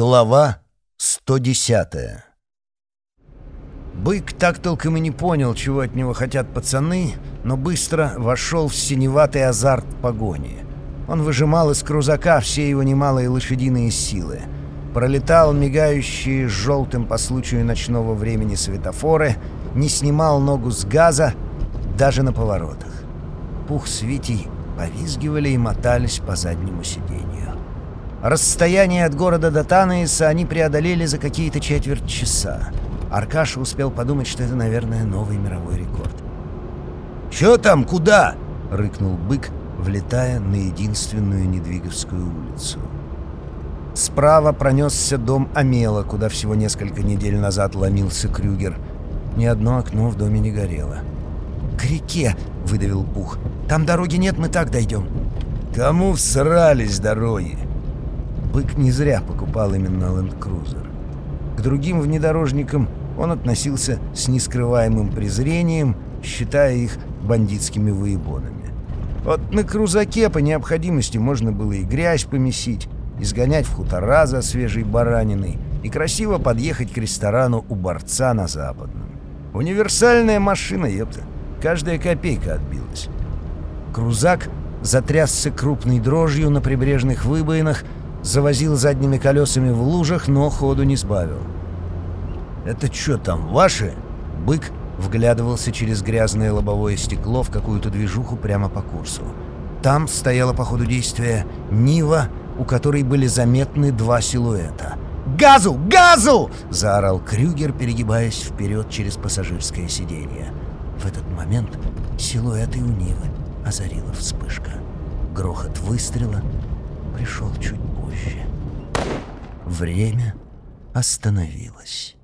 Глава 110 Бык так толком и не понял, чего от него хотят пацаны, но быстро вошел в синеватый азарт погони. Он выжимал из крузака все его немалые лошадиные силы. Пролетал мигающие желтым по случаю ночного времени светофоры, не снимал ногу с газа даже на поворотах. Пух с Витей повизгивали и мотались по заднему сиденью. Расстояние от города до Танаиса они преодолели за какие-то четверть часа. Аркаша успел подумать, что это, наверное, новый мировой рекорд. «Чё там? Куда?» — рыкнул бык, влетая на единственную Недвиговскую улицу. Справа пронесся дом Амела, куда всего несколько недель назад ломился Крюгер. Ни одно окно в доме не горело. «К реке!» — выдавил Пух. «Там дороги нет, мы так дойдем». «Кому всрались дороги?» Бык не зря покупал именно Land Cruiser. К другим внедорожникам он относился с нескрываемым презрением, считая их бандитскими выебонами. Вот на крузаке по необходимости можно было и грязь помесить, и сгонять в хутора за свежей бараниной, и красиво подъехать к ресторану у борца на Западном. Универсальная машина, ёпта. Каждая копейка отбилась. Крузак затрясся крупной дрожью на прибрежных выбоинах, завозил задними колесами в лужах, но ходу не сбавил. «Это что там, ваши?» Бык вглядывался через грязное лобовое стекло в какую-то движуху прямо по курсу. Там стояла по ходу действия Нива, у которой были заметны два силуэта. «Газу! Газу!» — заорал Крюгер, перегибаясь вперед через пассажирское сиденье. В этот момент силуэты у Нивы озарила вспышка. Грохот выстрела пришел чуть позже. Время остановилось.